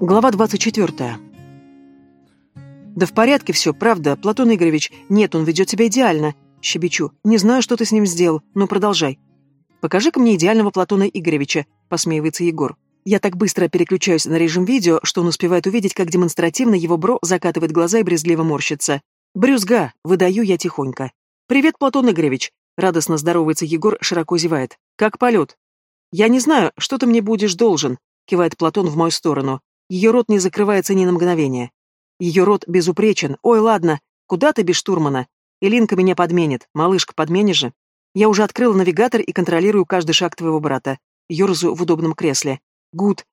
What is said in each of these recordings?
Глава 24. «Да в порядке все, правда, Платон Игоревич. Нет, он ведет себя идеально. Щебечу. Не знаю, что ты с ним сделал, но продолжай. Покажи-ка мне идеального Платона Игоревича», — посмеивается Егор. Я так быстро переключаюсь на режим видео, что он успевает увидеть, как демонстративно его бро закатывает глаза и брезгливо морщится. «Брюзга!» — выдаю я тихонько. «Привет, Платон Игоревич!» — радостно здоровается Егор, широко зевает. «Как полет?» «Я не знаю, что ты мне будешь должен», — кивает Платон в мою сторону. Ее рот не закрывается ни на мгновение. Ее рот безупречен. Ой, ладно, куда ты без штурмана? Илинка меня подменит. Малышка, подменишь же? Я уже открыла навигатор и контролирую каждый шаг твоего брата. Ёрзаю в удобном кресле. Гуд.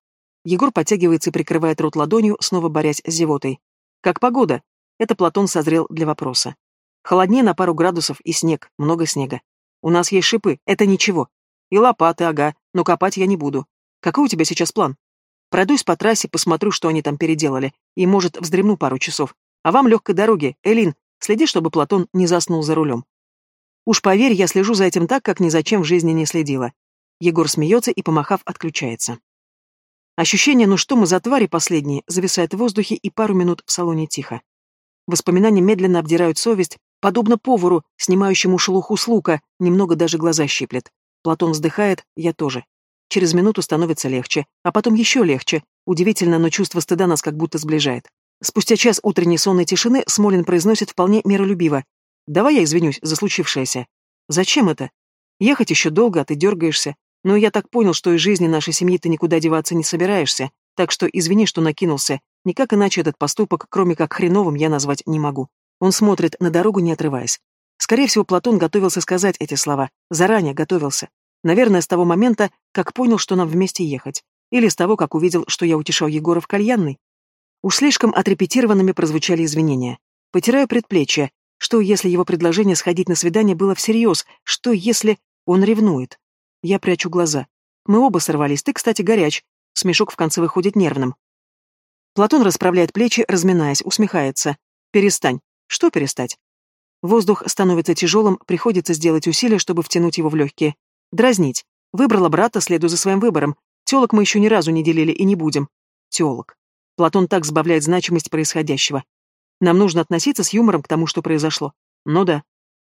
Егор подтягивается и прикрывает рот ладонью, снова борясь с зевотой. Как погода? Это Платон созрел для вопроса. Холоднее на пару градусов и снег, много снега. У нас есть шипы, это ничего. И лопаты, ага, но копать я не буду. Какой у тебя сейчас план? Пройдусь по трассе, посмотрю, что они там переделали, и, может, вздремну пару часов. А вам легкой дороги, Элин, следи, чтобы Платон не заснул за рулем. Уж поверь, я слежу за этим так, как ни зачем в жизни не следила. Егор смеется и, помахав, отключается. Ощущение, ну что мы за твари последние, зависает в воздухе и пару минут в салоне тихо. Воспоминания медленно обдирают совесть, подобно повару, снимающему шелуху с лука, немного даже глаза щиплет. Платон вздыхает, я тоже. Через минуту становится легче, а потом еще легче. Удивительно, но чувство стыда нас как будто сближает. Спустя час утренней сонной тишины Смолин произносит вполне миролюбиво. «Давай я извинюсь за случившееся». «Зачем это? Ехать еще долго, а ты дергаешься. Но я так понял, что из жизни нашей семьи ты никуда деваться не собираешься, так что извини, что накинулся. Никак иначе этот поступок, кроме как хреновым, я назвать не могу». Он смотрит на дорогу, не отрываясь. Скорее всего, Платон готовился сказать эти слова. Заранее готовился. Наверное, с того момента, как понял, что нам вместе ехать. Или с того, как увидел, что я утешал Егора в кальянной. Уж слишком отрепетированными прозвучали извинения. Потираю предплечье. Что, если его предложение сходить на свидание было всерьез? Что, если он ревнует? Я прячу глаза. Мы оба сорвались. Ты, кстати, горяч. Смешок в конце выходит нервным. Платон расправляет плечи, разминаясь, усмехается. «Перестань». «Что перестать?» Воздух становится тяжелым, приходится сделать усилия, чтобы втянуть его в легкие. Дразнить. Выбрала брата, следуя за своим выбором. Телок мы еще ни разу не делили и не будем. Телок. Платон так сбавляет значимость происходящего. Нам нужно относиться с юмором к тому, что произошло. Ну да.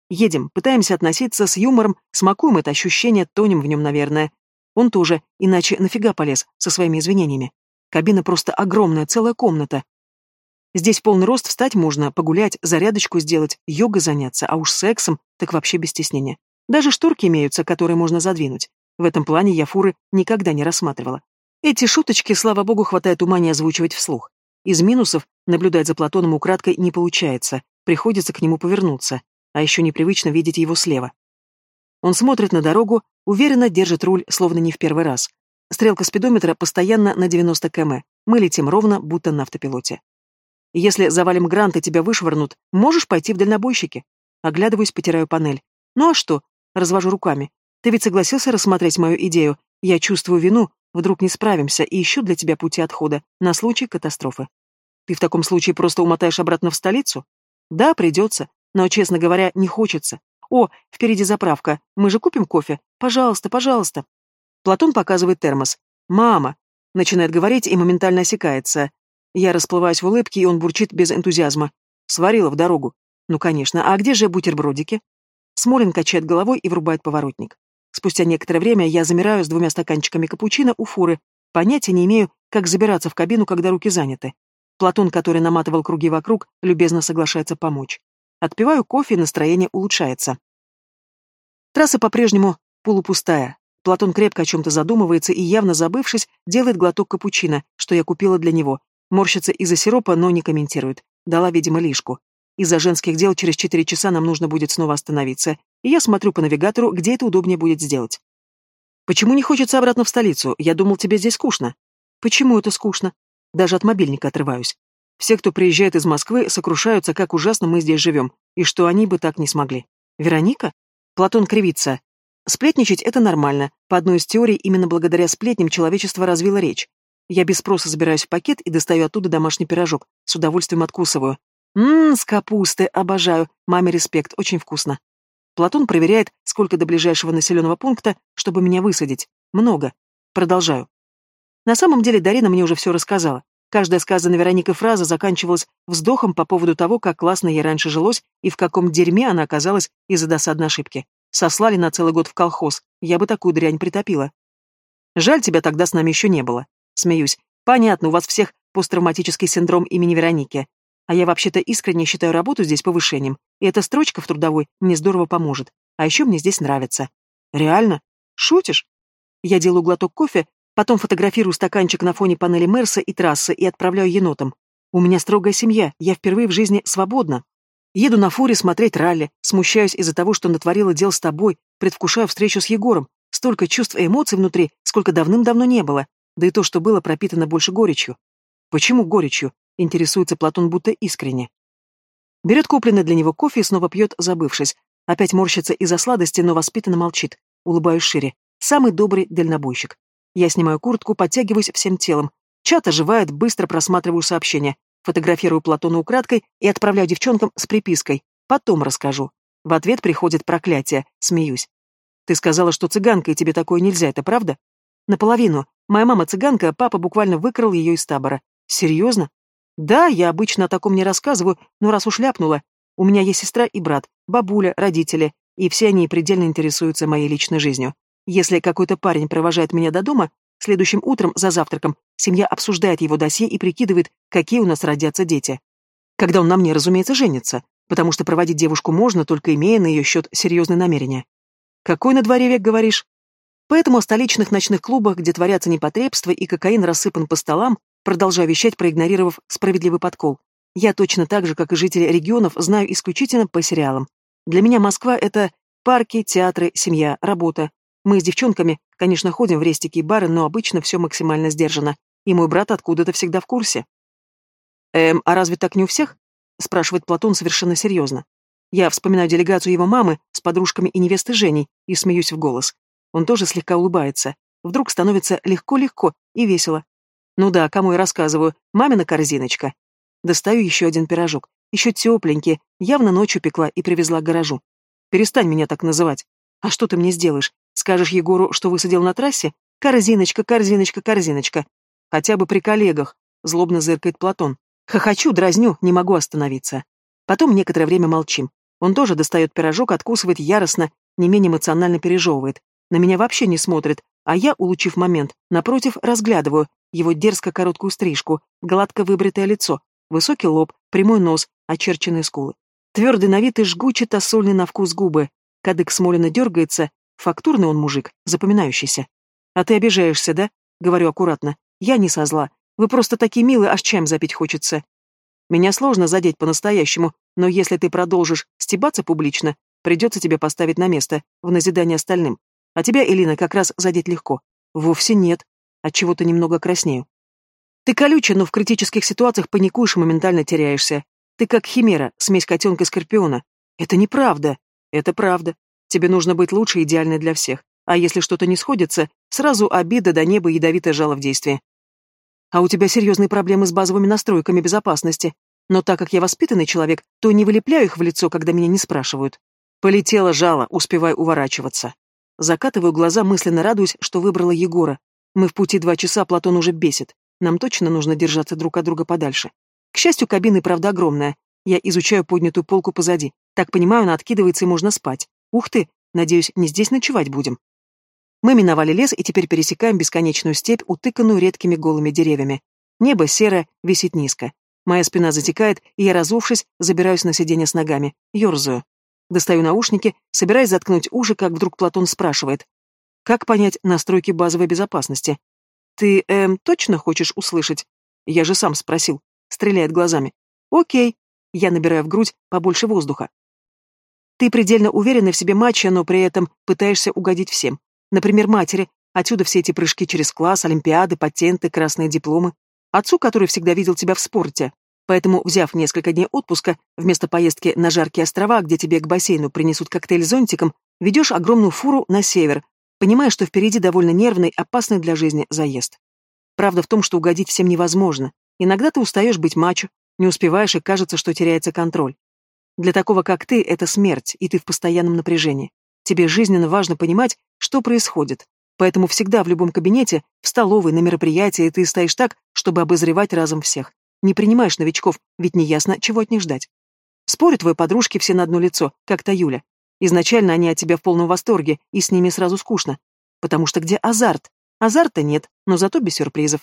Едем, пытаемся относиться с юмором, смакуем это ощущение, тонем в нем, наверное. Он тоже, иначе нафига полез со своими извинениями. Кабина просто огромная, целая комната. Здесь полный рост встать можно, погулять, зарядочку сделать, йогой заняться, а уж сексом, так вообще без стеснения. Даже шторки имеются, которые можно задвинуть. В этом плане я фуры никогда не рассматривала. Эти шуточки, слава богу, хватает ума не озвучивать вслух. Из минусов наблюдать за Платоном украдкой не получается, приходится к нему повернуться, а еще непривычно видеть его слева. Он смотрит на дорогу, уверенно держит руль, словно не в первый раз. Стрелка спидометра постоянно на 90 км. Мы летим ровно, будто на автопилоте. Если завалим грант и тебя вышвырнут, можешь пойти в дальнобойщики. Оглядываюсь, потираю панель. Ну а что, Развожу руками. Ты ведь согласился рассмотреть мою идею. Я чувствую вину, вдруг не справимся, и ищу для тебя пути отхода, на случай катастрофы. Ты в таком случае просто умотаешь обратно в столицу? Да, придется, но, честно говоря, не хочется. О, впереди заправка. Мы же купим кофе? Пожалуйста, пожалуйста. Платон показывает термос. Мама. Начинает говорить и моментально осекается. Я расплываюсь в улыбке, и он бурчит без энтузиазма. Сварила в дорогу. Ну, конечно, а где же бутербродики? Смолин качает головой и врубает поворотник. Спустя некоторое время я замираю с двумя стаканчиками капучино у фуры. Понятия не имею, как забираться в кабину, когда руки заняты. Платон, который наматывал круги вокруг, любезно соглашается помочь. Отпиваю кофе, настроение улучшается. Трасса по-прежнему полупустая. Платон крепко о чем-то задумывается и, явно забывшись, делает глоток капучино, что я купила для него. Морщится из-за сиропа, но не комментирует. Дала, видимо, лишку. Из-за женских дел через четыре часа нам нужно будет снова остановиться, и я смотрю по навигатору, где это удобнее будет сделать. Почему не хочется обратно в столицу? Я думал, тебе здесь скучно. Почему это скучно? Даже от мобильника отрываюсь. Все, кто приезжает из Москвы, сокрушаются, как ужасно мы здесь живем, и что они бы так не смогли. Вероника? Платон кривится. Сплетничать — это нормально. По одной из теорий, именно благодаря сплетням человечество развило речь. Я без спроса забираюсь в пакет и достаю оттуда домашний пирожок. С удовольствием откусываю. Ммм, с капусты, обожаю. Маме респект, очень вкусно. Платон проверяет, сколько до ближайшего населенного пункта, чтобы меня высадить. Много. Продолжаю. На самом деле Дарина мне уже все рассказала. Каждая сказанная Вероникой фраза заканчивалась вздохом по поводу того, как классно ей раньше жилось и в каком дерьме она оказалась из-за досадной ошибки. Сослали на целый год в колхоз, я бы такую дрянь притопила. Жаль, тебя тогда с нами еще не было. Смеюсь. Понятно, у вас всех посттравматический синдром имени Вероники. А я вообще-то искренне считаю работу здесь повышением, и эта строчка в трудовой мне здорово поможет. А еще мне здесь нравится. Реально? Шутишь? Я делаю глоток кофе, потом фотографирую стаканчик на фоне панели Мерса и трассы и отправляю енотам. У меня строгая семья, я впервые в жизни свободна. Еду на фуре смотреть ралли, смущаюсь из-за того, что натворила дел с тобой, предвкушаю встречу с Егором. Столько чувств и эмоций внутри, сколько давным-давно не было. Да и то, что было пропитано больше горечью. Почему горечью? Интересуется Платон будто искренне. Берет купленный для него кофе и снова пьет, забывшись. Опять морщится из-за сладости, но воспитанно молчит. Улыбаюсь шире. Самый добрый дальнобойщик. Я снимаю куртку, подтягиваюсь всем телом. Чат оживает, быстро просматриваю сообщения. Фотографирую Платона украдкой и отправляю девчонкам с припиской. Потом расскажу. В ответ приходит проклятие. Смеюсь. Ты сказала, что цыганка, и тебе такое нельзя, это правда? Наполовину. Моя мама цыганка, а папа буквально выкрал ее из табора. Серьезно? Да, я обычно о таком не рассказываю, но раз уж ляпнула. У меня есть сестра и брат, бабуля, родители, и все они предельно интересуются моей личной жизнью. Если какой-то парень провожает меня до дома, следующим утром за завтраком семья обсуждает его досье и прикидывает, какие у нас родятся дети. Когда он на мне, разумеется, женится, потому что проводить девушку можно, только имея на ее счет серьезные намерения. Какой на дворе век, говоришь? Поэтому о столичных ночных клубах, где творятся непотребства и кокаин рассыпан по столам, продолжаю вещать, проигнорировав справедливый подкол. Я точно так же, как и жители регионов, знаю исключительно по сериалам. Для меня Москва — это парки, театры, семья, работа. Мы с девчонками, конечно, ходим в рестики и бары, но обычно все максимально сдержано. И мой брат откуда-то всегда в курсе. «Эм, а разве так не у всех?» — спрашивает Платон совершенно серьезно. Я вспоминаю делегацию его мамы с подружками и невестой Женей и смеюсь в голос. Он тоже слегка улыбается. Вдруг становится легко-легко и весело. Ну да, кому я рассказываю, мамина корзиночка. Достаю еще один пирожок, еще тепленький, явно ночью пекла и привезла к гаражу. Перестань меня так называть. А что ты мне сделаешь? Скажешь Егору, что высадил на трассе? Корзиночка, корзиночка, корзиночка. Хотя бы при коллегах, злобно зыркает Платон. Хохочу, дразню, не могу остановиться. Потом некоторое время молчим. Он тоже достает пирожок, откусывает яростно, не менее эмоционально пережевывает. На меня вообще не смотрит, а я, улучив момент, напротив, разглядываю его дерзко короткую стрижку, гладко выбритое лицо, высокий лоб, прямой нос, очерченные скулы. Твердый на вид и жгучий тосольный на вкус губы. Кадык смолено дергается, фактурный он мужик, запоминающийся. «А ты обижаешься, да?» — говорю аккуратно. «Я не со зла. Вы просто такие милые, аж чаем запить хочется. Меня сложно задеть по-настоящему, но если ты продолжишь стебаться публично, придется тебе поставить на место, в назидание остальным. А тебя, Элина, как раз задеть легко. Вовсе нет. Отчего-то немного краснею. Ты колючая, но в критических ситуациях паникуешь и моментально теряешься. Ты как химера, смесь котенка и скорпиона. Это неправда. Это правда. Тебе нужно быть лучше и идеальной для всех. А если что-то не сходится, сразу обида до неба и ядовитое жало в действии. А у тебя серьезные проблемы с базовыми настройками безопасности. Но так как я воспитанный человек, то не вылепляю их в лицо, когда меня не спрашивают. Полетело жало, успевай уворачиваться. Закатываю глаза, мысленно радуюсь, что выбрала Егора. Мы в пути два часа, Платон уже бесит. Нам точно нужно держаться друг от друга подальше. К счастью, кабина правда огромная. Я изучаю поднятую полку позади. Так понимаю, она откидывается и можно спать. Ух ты, надеюсь, не здесь ночевать будем. Мы миновали лес и теперь пересекаем бесконечную степь, утыканную редкими голыми деревьями. Небо серое, висит низко. Моя спина затекает, и я, разувшись, забираюсь на сиденье с ногами. Ёрзаю. Достаю наушники, собираясь заткнуть уши, как вдруг Платон спрашивает. «Как понять настройки базовой безопасности?» «Ты, эм, точно хочешь услышать?» Я же сам спросил. Стреляет глазами. «Окей». Я набираю в грудь побольше воздуха. Ты предельно уверена в себе мачо, но при этом пытаешься угодить всем. Например, матери. Отсюда все эти прыжки через класс, олимпиады, патенты, красные дипломы. Отцу, который всегда видел тебя в спорте. Поэтому, взяв несколько дней отпуска, вместо поездки на жаркие острова, где тебе к бассейну принесут коктейль зонтиком, ведешь огромную фуру на север, понимая, что впереди довольно нервный, опасный для жизни заезд. Правда в том, что угодить всем невозможно. Иногда ты устаешь быть мачо, не успеваешь и кажется, что теряется контроль. Для такого, как ты, это смерть, и ты в постоянном напряжении. Тебе жизненно важно понимать, что происходит. Поэтому всегда в любом кабинете, в столовой, на мероприятии ты стоишь так, чтобы обозревать разом всех. Не принимаешь новичков, ведь неясно, чего от них ждать. Спорю, твои подружки все на одно лицо, как та Юля. Изначально они от тебя в полном восторге, и с ними сразу скучно. Потому что где азарт? Азарта нет, но зато без сюрпризов.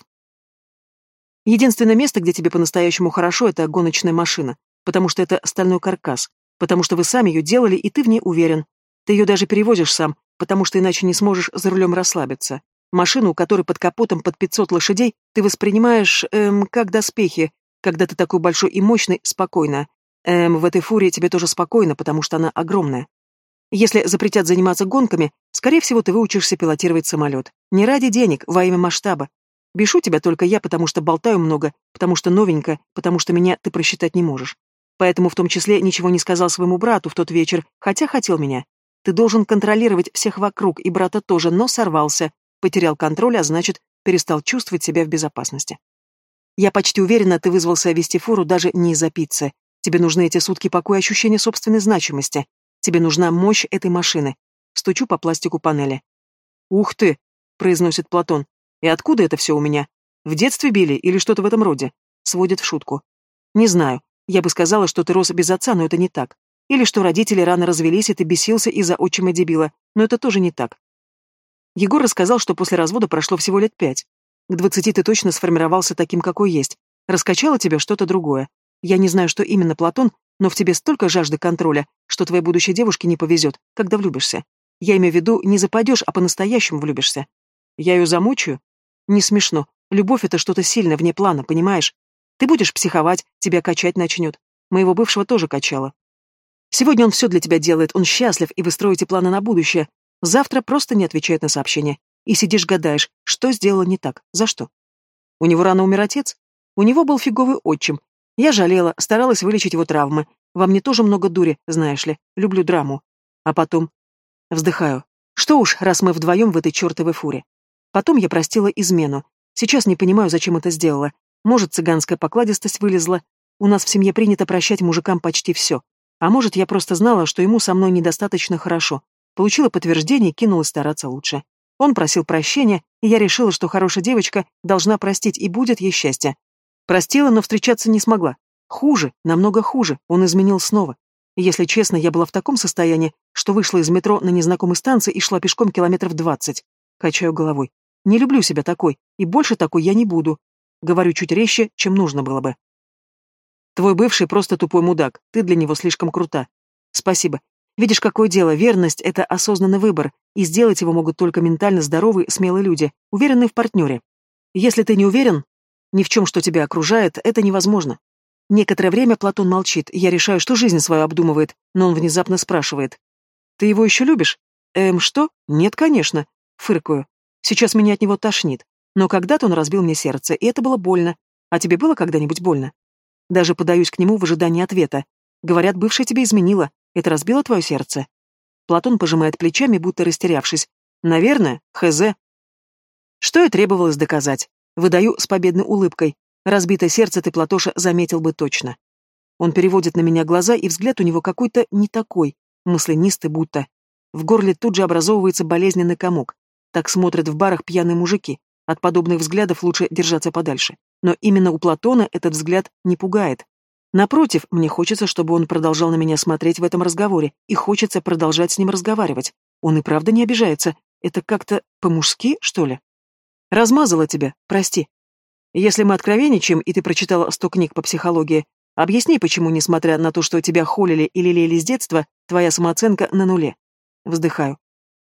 Единственное место, где тебе по-настоящему хорошо, это гоночная машина, потому что это стальной каркас, потому что вы сами ее делали, и ты в ней уверен. Ты ее даже перевозишь сам, потому что иначе не сможешь за рулем расслабиться. Машину, у которой под капотом под 500 лошадей, ты воспринимаешь, эм, как доспехи, когда ты такой большой и мощный, спокойно. Эм, в этой фуре тебе тоже спокойно, потому что она огромная. Если запретят заниматься гонками, скорее всего, ты выучишься пилотировать самолет. Не ради денег, во имя масштаба. Бешу тебя только я, потому что болтаю много, потому что новенько, потому что меня ты просчитать не можешь. Поэтому в том числе ничего не сказал своему брату в тот вечер, хотя хотел меня. Ты должен контролировать всех вокруг, и брата тоже, но сорвался, потерял контроль, а значит, перестал чувствовать себя в безопасности. Я почти уверена, ты вызвался вести фуру даже не из-за пиццы. Тебе нужны эти сутки покоя ощущения собственной значимости. Тебе нужна мощь этой машины. Стучу по пластику панели. «Ух ты!» — произносит Платон. «И откуда это все у меня? В детстве били или что-то в этом роде?» Сводит в шутку. «Не знаю. Я бы сказала, что ты рос без отца, но это не так. Или что родители рано развелись, и ты бесился из-за отчима дебила, но это тоже не так. Егор рассказал, что после развода прошло всего лет пять. К двадцати ты точно сформировался таким, какой есть. Раскачало тебя что-то другое. Я не знаю, что именно, Платон, но в тебе столько жажды контроля, что твоей будущей девушке не повезет, когда влюбишься. Я имею в виду, не западешь, а по-настоящему влюбишься. Я ее замучаю? Не смешно. Любовь — это что-то сильное, вне плана, понимаешь? Ты будешь психовать, тебя качать начнет. Моего бывшего тоже качало. Сегодня он все для тебя делает, он счастлив, и вы строите планы на будущее. Завтра просто не отвечает на сообщения. И сидишь гадаешь, что сделала не так, за что. У него рано умер отец. У него был фиговый отчим, я жалела, старалась вылечить его травмы. Во мне тоже много дури, знаешь ли. Люблю драму. А потом... Вздыхаю. Что уж, раз мы вдвоем в этой чертовой фуре. Потом я простила измену. Сейчас не понимаю, зачем это сделала. Может, цыганская покладистость вылезла. У нас в семье принято прощать мужикам почти все. А может, я просто знала, что ему со мной недостаточно хорошо. Получила подтверждение и кинулась стараться лучше. Он просил прощения, и я решила, что хорошая девочка должна простить, и будет ей счастье. Простила, но встречаться не смогла. Хуже, намного хуже, он изменил снова. если честно, я была в таком состоянии, что вышла из метро на незнакомой станции и шла пешком километров двадцать. Качаю головой. Не люблю себя такой, и больше такой я не буду. Говорю чуть резче, чем нужно было бы. Твой бывший просто тупой мудак, ты для него слишком крута. Спасибо. Видишь, какое дело, верность — это осознанный выбор, и сделать его могут только ментально здоровые, смелые люди, уверенные в партнере. Если ты не уверен, ни в чем, что тебя окружает, это невозможно. Некоторое время Платон молчит, я решаю, что жизнь свою обдумывает, но он внезапно спрашивает. «Ты его еще любишь?» «Эм, что? Нет, конечно». Фыркаю. Сейчас меня от него тошнит. Но когда-то он разбил мне сердце, и это было больно. А тебе было когда-нибудь больно? Даже подаюсь к нему в ожидании ответа. Говорят, бывшая тебе изменила. Это разбило твое сердце? Платон пожимает плечами, будто растерявшись. Наверное, хз. Что и требовалось доказать. Выдаю с победной улыбкой. Разбитое сердце ты, Платоша, заметил бы точно. Он переводит на меня глаза, и взгляд у него какой-то не такой, мысленистый будто. В горле тут же образовывается болезненный комок. Так смотрят в барах пьяные мужики. От подобных взглядов лучше держаться подальше. Но именно у Платона этот взгляд не пугает. Напротив, мне хочется, чтобы он продолжал на меня смотреть в этом разговоре, и хочется продолжать с ним разговаривать. Он и правда не обижается. Это как-то по-мужски, что ли? Размазала тебя, прости. Если мы откровенничаем, и ты прочитала сто книг по психологии, объясни, почему, несмотря на то, что тебя холили или лелеяли с детства, твоя самооценка на нуле. Вздыхаю.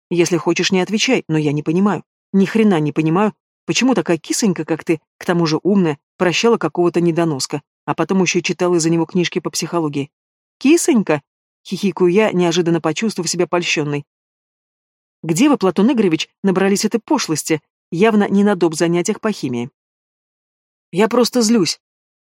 Если хочешь, не отвечай, но я не понимаю. Ни хрена не понимаю, почему такая кисонька, как ты, к тому же умная, прощала какого-то недоноска, а потом еще читала из-за него книжки по психологии. Кисонька? Хихикаю я, неожиданно почувствовав себя польщенной. Где вы, Платон Игоревич, набрались этой пошлости? явно не на доп. занятиях по химии. Я просто злюсь.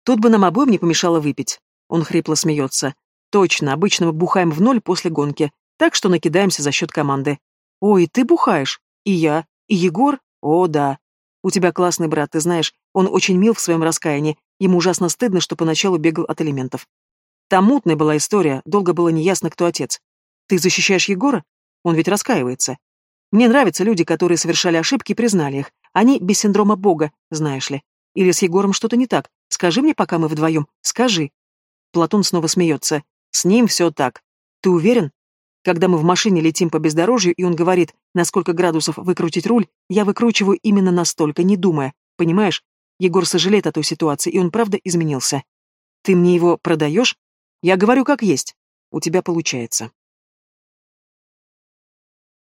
Тут бы нам обоим не помешало выпить. Он хрипло смеется. Точно, обычно мы бухаем в ноль после гонки, так что накидаемся за счет команды. Ой, ты бухаешь? И я, и Егор? О, да. У тебя классный брат, ты знаешь, он очень мил в своем раскаянии, ему ужасно стыдно, что поначалу бегал от элементов. Там мутная была история, долго было неясно, кто отец. Ты защищаешь Егора? Он ведь раскаивается. Мне нравятся люди, которые совершали ошибки и признали их. Они без синдрома Бога, знаешь ли. Или с Егором что-то не так? Скажи мне, пока мы вдвоем. Скажи. Платон снова смеется. С ним все так. Ты уверен? Когда мы в машине летим по бездорожью, и он говорит, на сколько градусов выкрутить руль, я выкручиваю именно настолько, не думая. Понимаешь? Егор сожалеет о той ситуации, и он правда изменился. Ты мне его продаешь? Я говорю как есть. У тебя получается.